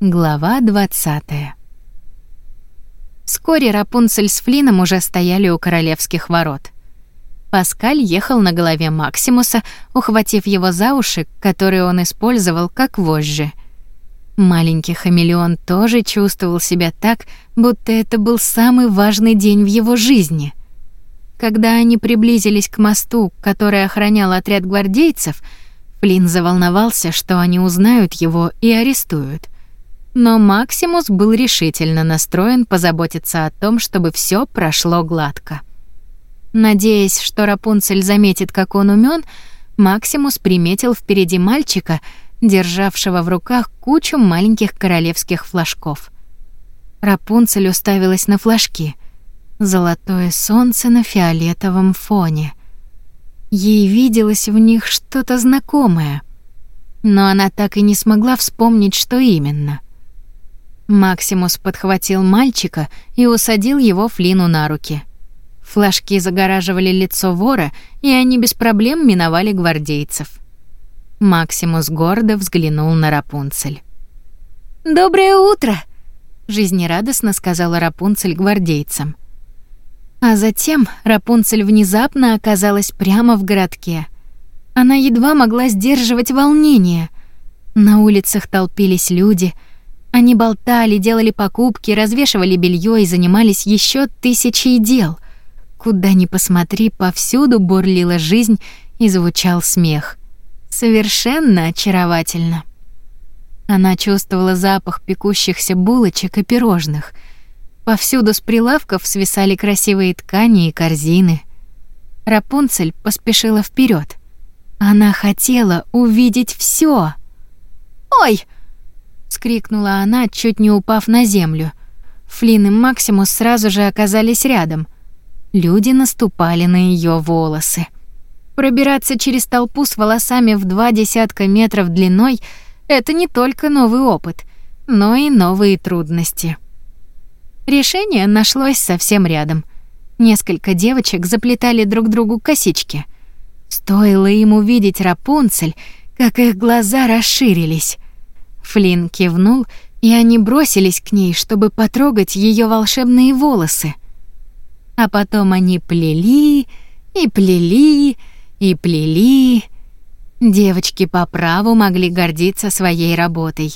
Глава 20. Вскоре Рапунцель с Флином уже стояли у королевских ворот. Паскаль ехал на голове Максимуса, ухватив его за уши, которые он использовал как вожжи. Маленький хамелеон тоже чувствовал себя так, будто это был самый важный день в его жизни. Когда они приблизились к мосту, который охранял отряд гвардейцев, Флин заволновался, что они узнают его и арестуют. Но Максимус был решительно настроен позаботиться о том, чтобы все прошло гладко. Надеясь, что Рапунцель заметит, как он умен, Максимус приметил впереди мальчика, державшего в руках кучу маленьких королевских флажков. Рапунцель уставилась на флажки. Золотое солнце на фиолетовом фоне. Ей виделось в них что-то знакомое, но она так и не смогла вспомнить, что именно. Максимус подхватил мальчика и усадил его Флину на руки. Флажки загораживали лицо вора, и они без проблем миновали гвардейцев. Максимус гордо взглянул на Рапунцель. «Доброе утро!» — жизнерадостно сказала Рапунцель гвардейцам. А затем Рапунцель внезапно оказалась прямо в городке. Она едва могла сдерживать волнение. На улицах толпились люди — они болтали, делали покупки, развешивали белье и занимались еще тысячей дел. Куда ни посмотри, повсюду бурлила жизнь и звучал смех. Совершенно очаровательно. Она чувствовала запах пекущихся булочек и пирожных. Повсюду с прилавков свисали красивые ткани и корзины. Рапунцель поспешила вперед. Она хотела увидеть все. «Ой!» Вскрикнула она, чуть не упав на землю. Флин и Максимус сразу же оказались рядом. Люди наступали на ее волосы. Пробираться через толпу с волосами в два десятка метров длиной — это не только новый опыт, но и новые трудности. Решение нашлось совсем рядом. Несколько девочек заплетали друг другу косички. Стоило им увидеть Рапунцель, как их глаза расширились. Флин кивнул, и они бросились к ней, чтобы потрогать ее волшебные волосы. А потом они плели и плели и плели. Девочки по праву могли гордиться своей работой.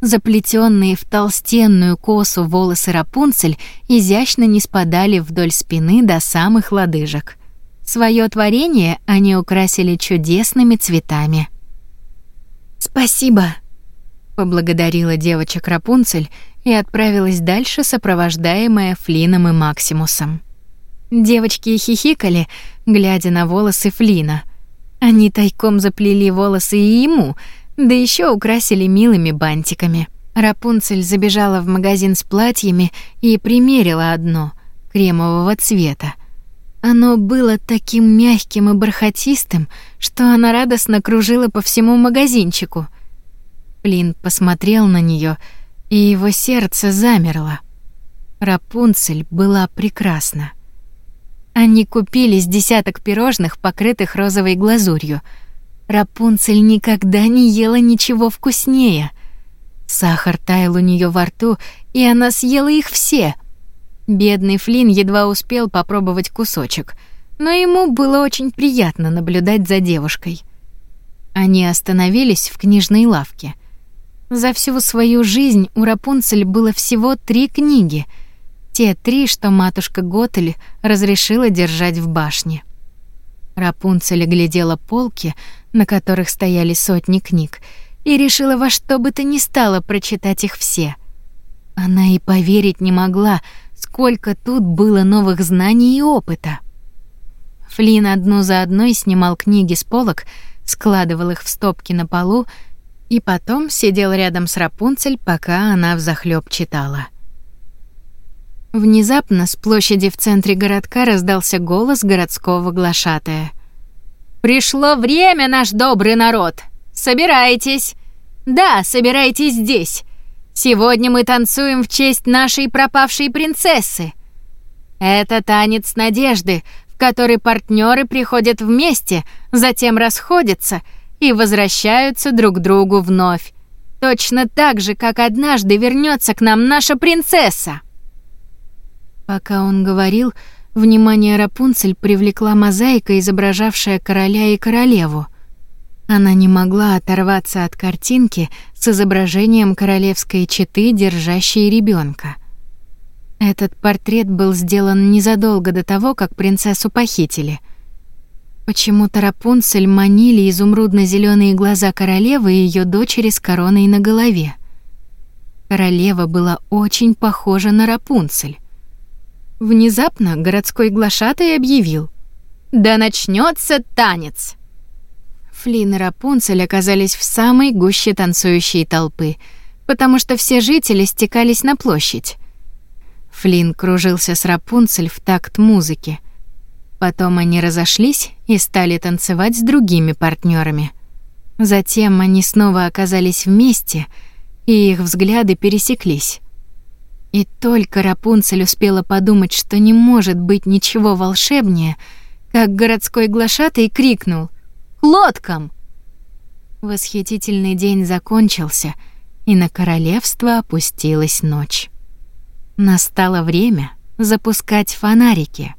Заплетенные в толстенную косу волосы Рапунцель изящно не спадали вдоль спины до самых лодыжек. Своё творение они украсили чудесными цветами. «Спасибо», поблагодарила девочек Рапунцель и отправилась дальше, сопровождаемая Флином и Максимусом. Девочки хихикали, глядя на волосы Флина. Они тайком заплели волосы и ему, да еще украсили милыми бантиками. Рапунцель забежала в магазин с платьями и примерила одно кремового цвета. Оно было таким мягким и бархатистым, что она радостно кружила по всему магазинчику. Флинн посмотрел на нее, и его сердце замерло. Рапунцель была прекрасна. Они купили с десяток пирожных, покрытых розовой глазурью. Рапунцель никогда не ела ничего вкуснее. Сахар таял у нее во рту, и она съела их все. Бедный Флинн едва успел попробовать кусочек, но ему было очень приятно наблюдать за девушкой. Они остановились в книжной лавке — за всю свою жизнь у Рапунцель было всего три книги. Те три, что матушка Готель разрешила держать в башне. Рапунцель глядела полки, на которых стояли сотни книг, и решила во что бы то ни стало прочитать их все. Она и поверить не могла, сколько тут было новых знаний и опыта. Флин одну за одной снимал книги с полок, складывал их в стопки на полу и потом сидел рядом с Рапунцель, пока она взахлёб читала. Внезапно с площади в центре городка раздался голос городского глашатая. «Пришло время, наш добрый народ! Собирайтесь! Да, собирайтесь здесь! Сегодня мы танцуем в честь нашей пропавшей принцессы! Это танец надежды, в который партнеры приходят вместе, затем расходятся — и возвращаются друг к другу вновь. Точно так же, как однажды вернется к нам наша принцесса. Пока он говорил, внимание Рапунцель привлекла мозаика, изображавшая короля и королеву. Она не могла оторваться от картинки с изображением королевской четы, держащей ребенка. Этот портрет был сделан незадолго до того, как принцессу похитили. Почему-то Рапунцель манили изумрудно зеленые глаза королевы и ее дочери с короной на голове. Королева была очень похожа на Рапунцель. Внезапно городской глашатай объявил: "Да начнется танец!" Флин и Рапунцель оказались в самой гуще танцующей толпы, потому что все жители стекались на площадь. Флин кружился с Рапунцель в такт музыки. Потом они разошлись и стали танцевать с другими партнерами. Затем они снова оказались вместе, и их взгляды пересеклись. И только Рапунцель успела подумать, что не может быть ничего волшебнее, как городской глашатай крикнул лодкам. Восхитительный день закончился, и на королевство опустилась ночь. Настало время запускать фонарики.